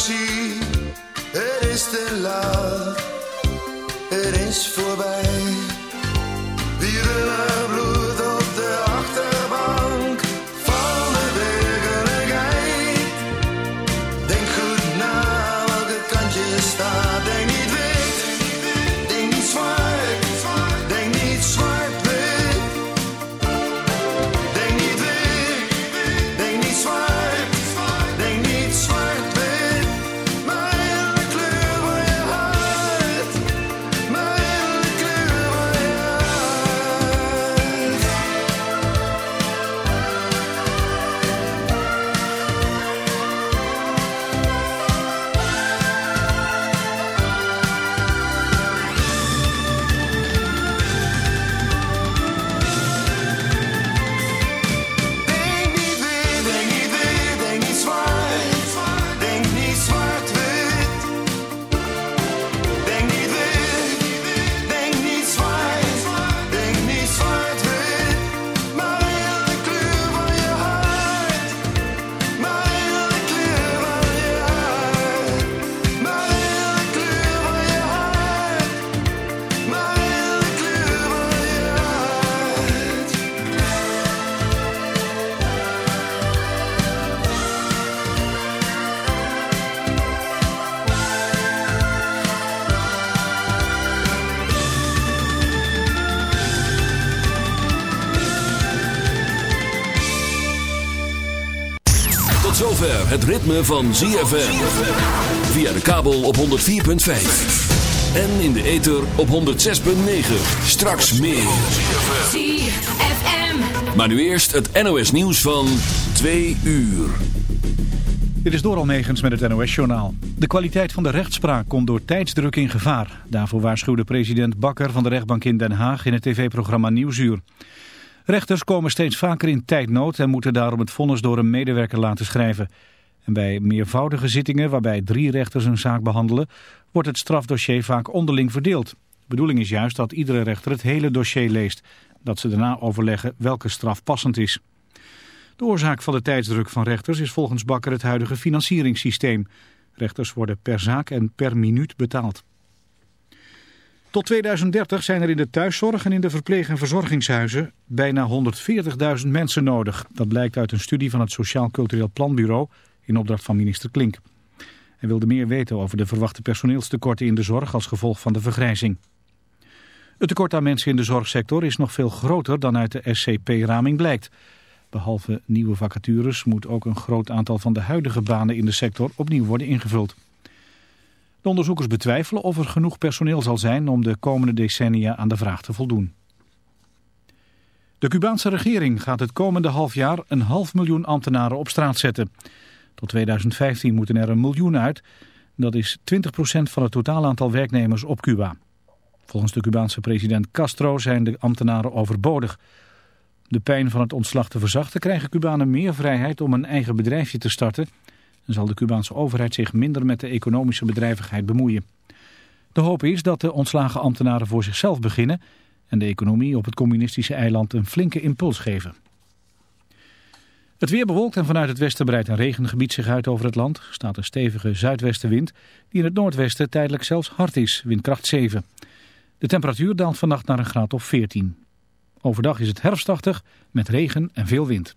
zie, het is te laat, het is voorbij. Wielen bloed zover het ritme van ZFM. Via de kabel op 104.5. En in de ether op 106.9. Straks meer. ZFM. Maar nu eerst het NOS nieuws van 2 uur. Dit is Doral Negens met het NOS-journaal. De kwaliteit van de rechtspraak komt door tijdsdruk in gevaar. Daarvoor waarschuwde president Bakker van de rechtbank in Den Haag in het tv-programma Nieuwsuur. Rechters komen steeds vaker in tijdnood en moeten daarom het vonnis door een medewerker laten schrijven. En bij meervoudige zittingen waarbij drie rechters een zaak behandelen, wordt het strafdossier vaak onderling verdeeld. De bedoeling is juist dat iedere rechter het hele dossier leest, dat ze daarna overleggen welke straf passend is. De oorzaak van de tijdsdruk van rechters is volgens Bakker het huidige financieringssysteem. Rechters worden per zaak en per minuut betaald. Tot 2030 zijn er in de thuiszorg en in de verpleeg- en verzorgingshuizen bijna 140.000 mensen nodig. Dat blijkt uit een studie van het Sociaal Cultureel Planbureau in opdracht van minister Klink. Hij wilde meer weten over de verwachte personeelstekorten in de zorg als gevolg van de vergrijzing. Het tekort aan mensen in de zorgsector is nog veel groter dan uit de SCP-raming blijkt. Behalve nieuwe vacatures moet ook een groot aantal van de huidige banen in de sector opnieuw worden ingevuld. De onderzoekers betwijfelen of er genoeg personeel zal zijn om de komende decennia aan de vraag te voldoen. De Cubaanse regering gaat het komende half jaar een half miljoen ambtenaren op straat zetten. Tot 2015 moeten er een miljoen uit. Dat is 20% van het totaal aantal werknemers op Cuba. Volgens de Cubaanse president Castro zijn de ambtenaren overbodig. De pijn van het ontslag te verzachten krijgen Cubanen meer vrijheid om een eigen bedrijfje te starten. Zal de Cubaanse overheid zich minder met de economische bedrijvigheid bemoeien. De hoop is dat de ontslagen ambtenaren voor zichzelf beginnen en de economie op het communistische eiland een flinke impuls geven. Het weer bewolkt en vanuit het westen breidt een regengebied zich uit over het land. Er staat een stevige zuidwestenwind die in het noordwesten tijdelijk zelfs hard is, windkracht 7. De temperatuur daalt vannacht naar een graad of 14. Overdag is het herfstachtig met regen en veel wind.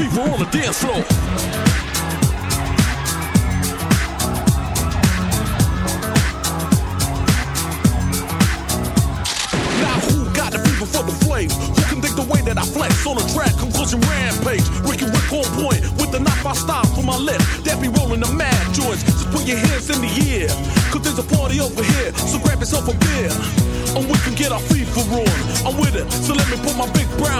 With on the dance floor. Now who got the fever for the flames? Who can think the way that I flex on a track? Conclusion rampage. Ricky Rick on point with the knife I style from my left. That be rolling the mad joints. Just put your hands in the air. Cause there's a party over here. So grab yourself a beer. And we can get our fever on. I'm with it. So let me put my big brown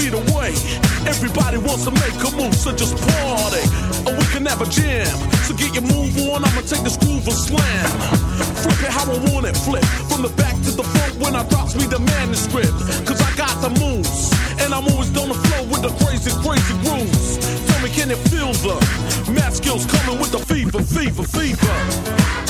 Be the way. Everybody wants to make a move, so just party. Or we can have a jam. So get your move on, I'ma take this groove and slam. Flip it how I want it, flip. From the back to the front when I drops me the manuscript. Cause I got the moves. And I'm always on the flow with the crazy, crazy grooves. Tell me, can it feel the math skills coming with the fever, fever, fever?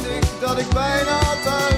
ik dat ik bijna thuis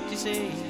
what you say.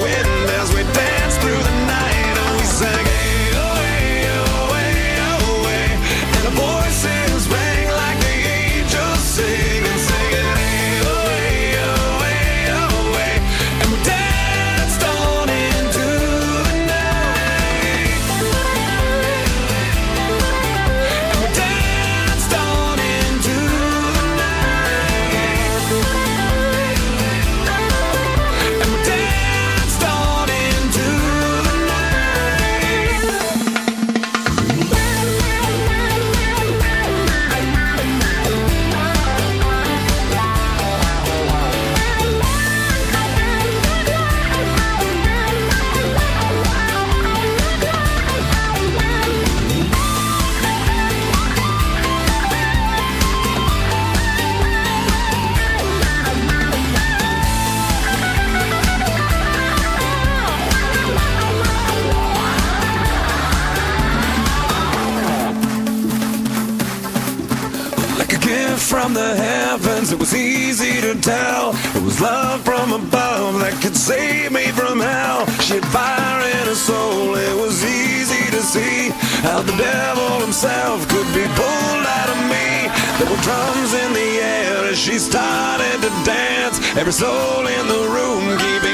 started to dance. Every soul in the room keeping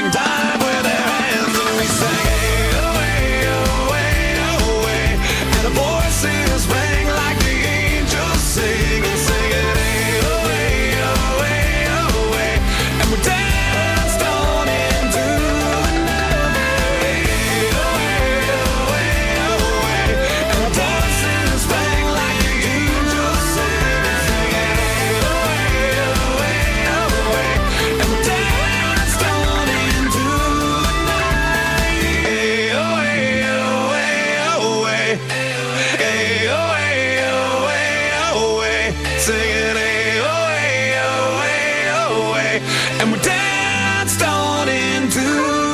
and we danced on into